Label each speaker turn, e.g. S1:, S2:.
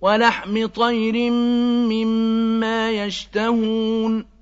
S1: ولحم طير مما يشتهون